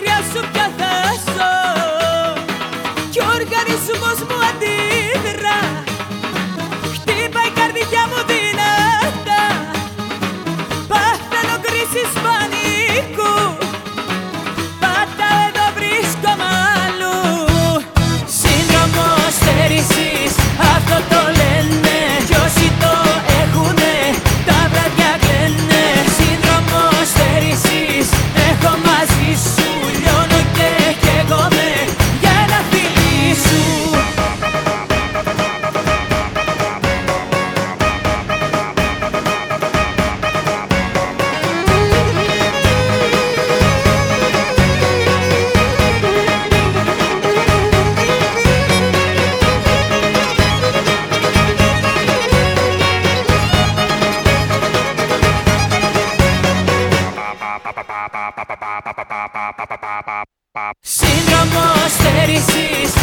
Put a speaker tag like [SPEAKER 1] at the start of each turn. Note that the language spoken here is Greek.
[SPEAKER 1] criança Σύνδρομο στέρησης